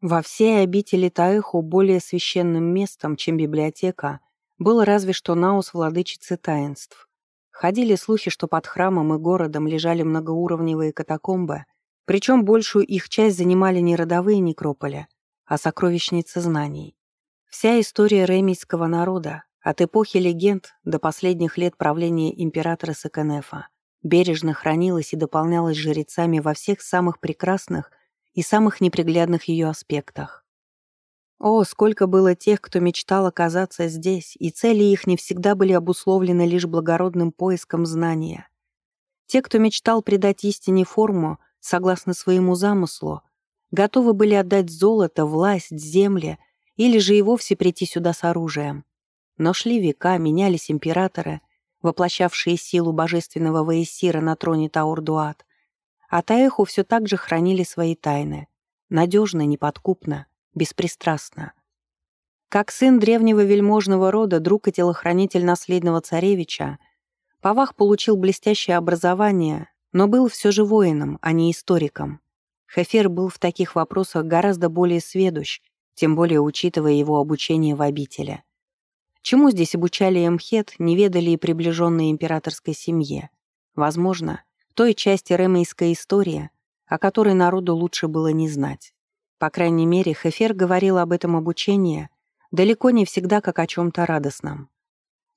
Во всей обители Таэху более священным местом, чем библиотека, был разве что наус владычицы таинств. Ходили слухи, что под храмом и городом лежали многоуровневые катакомбы, причем большую их часть занимали не родовые некрополи, а сокровищницы знаний. Вся история ремийского народа, от эпохи легенд до последних лет правления императора Саканефа, бережно хранилась и дополнялась жрецами во всех самых прекрасных и самых неприглядных ее аспектах. О, сколько было тех, кто мечтал оказаться здесь, и цели их не всегда были обусловлены лишь благородным поиском знания. Те, кто мечтал придать истине форму, согласно своему замыслу, готовы были отдать золото, власть, земли или же и вовсе прийти сюда с оружием. Но шли века, менялись императоры, воплощавшие силу божественного Ваесира на троне Таурдуат, а Таэху все так же хранили свои тайны. Надежно, неподкупно, беспристрастно. Как сын древнего вельможного рода, друг и телохранитель наследного царевича, Павах получил блестящее образование, но был все же воином, а не историком. Хефер был в таких вопросах гораздо более сведущ, тем более учитывая его обучение в обители. Чему здесь обучали Эмхет, не ведали и приближенные императорской семье. Возможно, той части ремейской истории, о которой народу лучше было не знать. По крайней мере, Хефер говорил об этом обучении далеко не всегда как о чем-то радостном.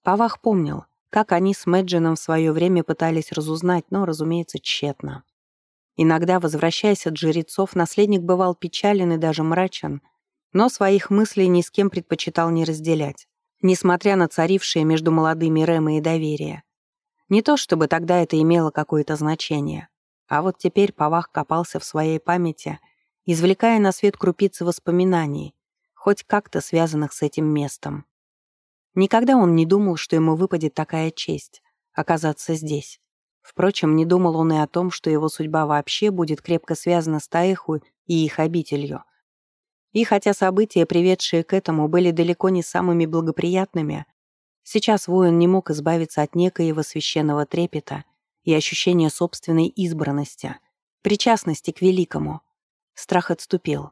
Павах помнил, как они с Мэджином в свое время пытались разузнать, но, разумеется, тщетно. Иногда, возвращаясь от жрецов, наследник бывал печален и даже мрачен, но своих мыслей ни с кем предпочитал не разделять, несмотря на царившее между молодыми Рэма и доверие. Не то чтобы тогда это имело какое-то значение. А вот теперь Павах копался в своей памяти, извлекая на свет крупицы воспоминаний, хоть как-то связанных с этим местом. Никогда он не думал, что ему выпадет такая честь — оказаться здесь. Впрочем, не думал он и о том, что его судьба вообще будет крепко связана с Таиху и их обителью. И хотя события, приведшие к этому, были далеко не самыми благоприятными, Сейчас воин не мог избавиться от некоего священного трепета и ощущения собственной избранности, причастности к великому. Страх отступил.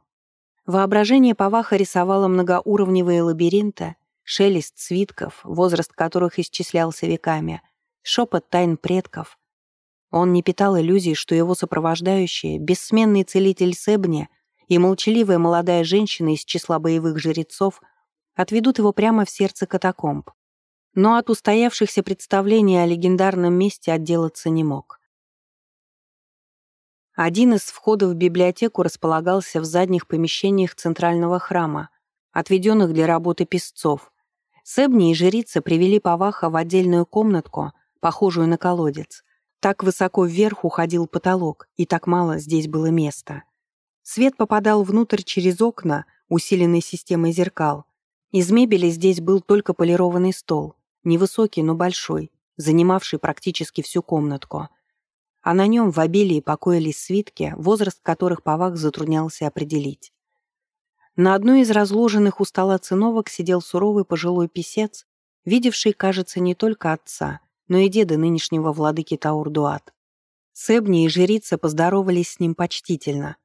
Воображение Паваха рисовало многоуровневые лабиринты, шелест свитков, возраст которых исчислялся веками, шепот тайн предков. Он не питал иллюзий, что его сопровождающие, бессменный целитель Себни и молчаливая молодая женщина из числа боевых жрецов отведут его прямо в сердце катакомб но от устоявшихся представлений о легендарном месте отделаться не мог. Один из входов в библиотеку располагался в задних помещениях центрального храма, отведенных для работы песцов. Себни и жрица привели Паваха в отдельную комнатку, похожую на колодец. Так высоко вверх уходил потолок, и так мало здесь было места. Свет попадал внутрь через окна, усиленной системой зеркал. Из мебели здесь был только полированный стол. Невысокий, но большой, занимавший практически всю комнатку. А на нем в обилии покоились свитки, возраст которых Павак затруднялся определить. На одной из разложенных у стола циновок сидел суровый пожилой писец, видевший, кажется, не только отца, но и деда нынешнего владыки Таурдуат. Себни и жрица поздоровались с ним почтительно,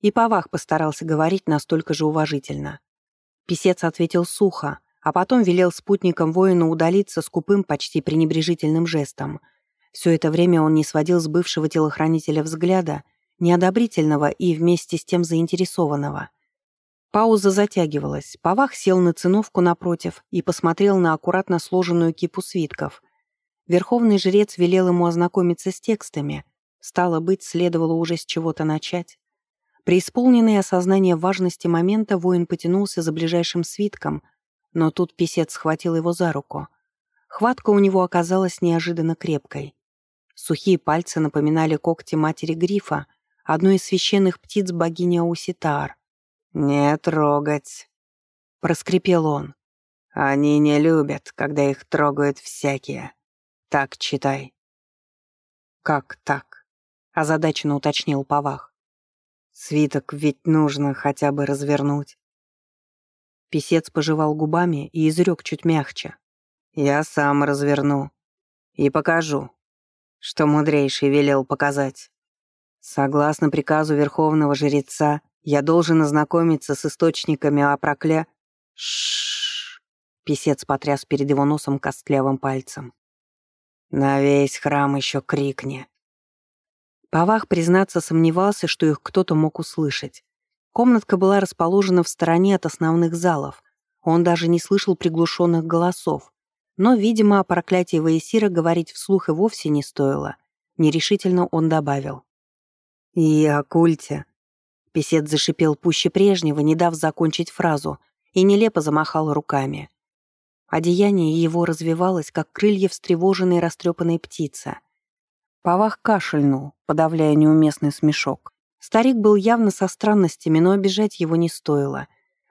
и Павах постарался говорить настолько же уважительно. Писец ответил сухо, а потом велел спутникам воина удалиться с купым, почти пренебрежительным жестом. Все это время он не сводил с бывшего телохранителя взгляда, неодобрительного и вместе с тем заинтересованного. Пауза затягивалась. Павах сел на циновку напротив и посмотрел на аккуратно сложенную кипу свитков. Верховный жрец велел ему ознакомиться с текстами. Стало быть, следовало уже с чего-то начать. Преисполненный осознание важности момента, воин потянулся за ближайшим свитком — но тут писец схватил его за руку. Хватка у него оказалась неожиданно крепкой. Сухие пальцы напоминали когти матери Грифа, одной из священных птиц богини Ауситар. «Не трогать», — проскрипел он. «Они не любят, когда их трогают всякие. Так читай». «Как так?» — озадаченно уточнил Павах. «Свиток ведь нужно хотя бы развернуть. Песец пожевал губами и изрек чуть мягче. «Я сам разверну. И покажу, что мудрейший велел показать. Согласно приказу верховного жреца, Я должен ознакомиться с источниками о прокля... Шшш. Песец потряс перед его носом костлявым пальцем. На весь храм еще крикни. Павах, признаться, сомневался, что их кто-то мог услышать. Комнатка была расположена в стороне от основных залов. Он даже не слышал приглушенных голосов. Но, видимо, о проклятии Ваесира говорить вслух и вовсе не стоило. Нерешительно он добавил. «И о культе». Песец зашипел пуще прежнего, не дав закончить фразу, и нелепо замахал руками. Одеяние его развивалось, как крылья встревоженной растрепанной птицы. Павах кашельнул, подавляя неуместный смешок. Старик был явно со странностями, но обижать его не стоило.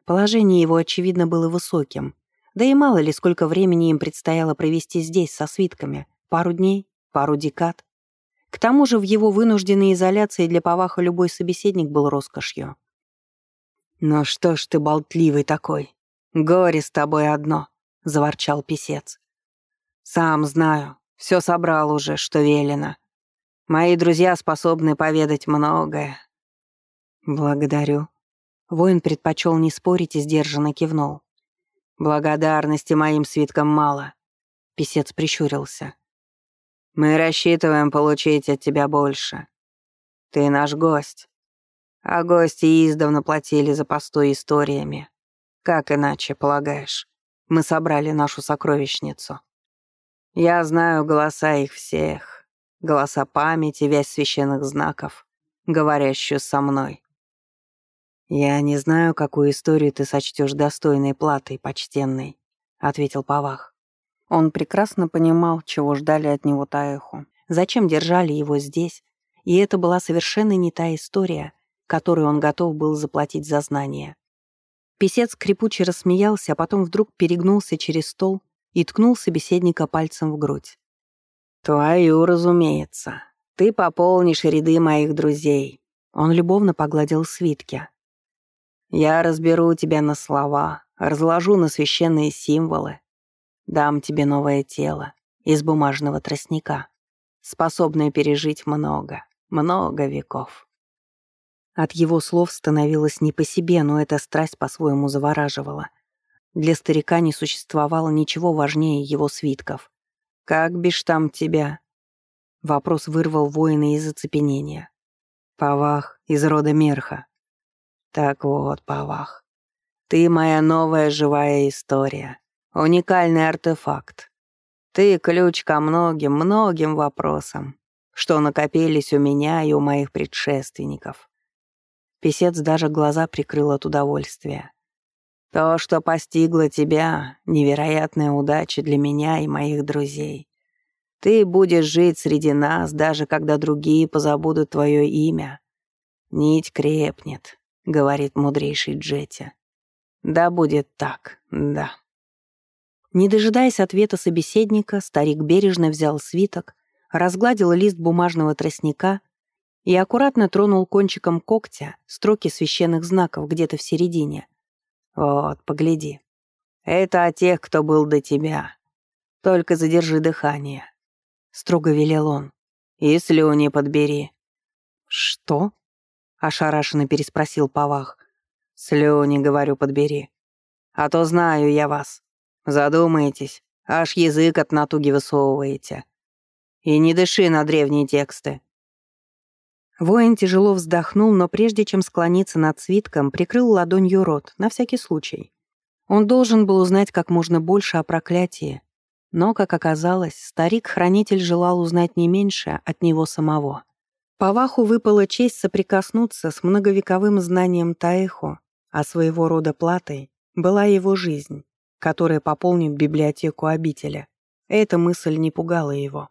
Положение его, очевидно, было высоким. Да и мало ли, сколько времени им предстояло провести здесь, со свитками. Пару дней, пару декад. К тому же в его вынужденной изоляции для Паваха любой собеседник был роскошью. «Ну что ж ты болтливый такой? Горе с тобой одно», — заворчал писец. «Сам знаю, все собрал уже, что велено. Мои друзья способны поведать многое». «Благодарю». Воин предпочел не спорить и сдержанно кивнул. «Благодарности моим свиткам мало», — писец прищурился. «Мы рассчитываем получить от тебя больше. Ты наш гость. А гости издавна платили за постой историями. Как иначе, полагаешь?» мы собрали нашу сокровищницу. Я знаю голоса их всех, голоса памяти, вязь священных знаков, говорящую со мной. «Я не знаю, какую историю ты сочтешь достойной платой, почтенной», — ответил Павах. Он прекрасно понимал, чего ждали от него Таэху, зачем держали его здесь, и это была совершенно не та история, которую он готов был заплатить за знание. Песец скрипуче рассмеялся, а потом вдруг перегнулся через стол и ткнул собеседника пальцем в грудь. «Твою, разумеется. Ты пополнишь ряды моих друзей». Он любовно погладил свитки. «Я разберу тебя на слова, разложу на священные символы. Дам тебе новое тело из бумажного тростника, способное пережить много, много веков». От его слов становилось не по себе, но эта страсть по-своему завораживала. Для старика не существовало ничего важнее его свитков. «Как бишь там тебя?» Вопрос вырвал воина из оцепенения. «Павах из рода Мерха». «Так вот, Павах, ты моя новая живая история, уникальный артефакт. Ты ключ ко многим, многим вопросам, что накопились у меня и у моих предшественников. Песец даже глаза прикрыл от удовольствия. «То, что постигло тебя, невероятная удача для меня и моих друзей. Ты будешь жить среди нас, даже когда другие позабудут твое имя. Нить крепнет», — говорит мудрейший Джетти. «Да будет так, да». Не дожидаясь ответа собеседника, старик бережно взял свиток, разгладил лист бумажного тростника и аккуратно тронул кончиком когтя строки священных знаков где-то в середине. «Вот, погляди. Это о тех, кто был до тебя. Только задержи дыхание», — строго велел он. «И слюни подбери». «Что?» — ошарашенно переспросил Павах. «Слюни, говорю, подбери. А то знаю я вас. Задумаетесь, аж язык от натуги высовываете. И не дыши на древние тексты. Воин тяжело вздохнул, но прежде чем склониться над свитком, прикрыл ладонью рот, на всякий случай. Он должен был узнать как можно больше о проклятии. Но, как оказалось, старик-хранитель желал узнать не меньше от него самого. Паваху выпала честь соприкоснуться с многовековым знанием Таэхо, а своего рода платой была его жизнь, которая пополнит библиотеку обителя. Эта мысль не пугала его.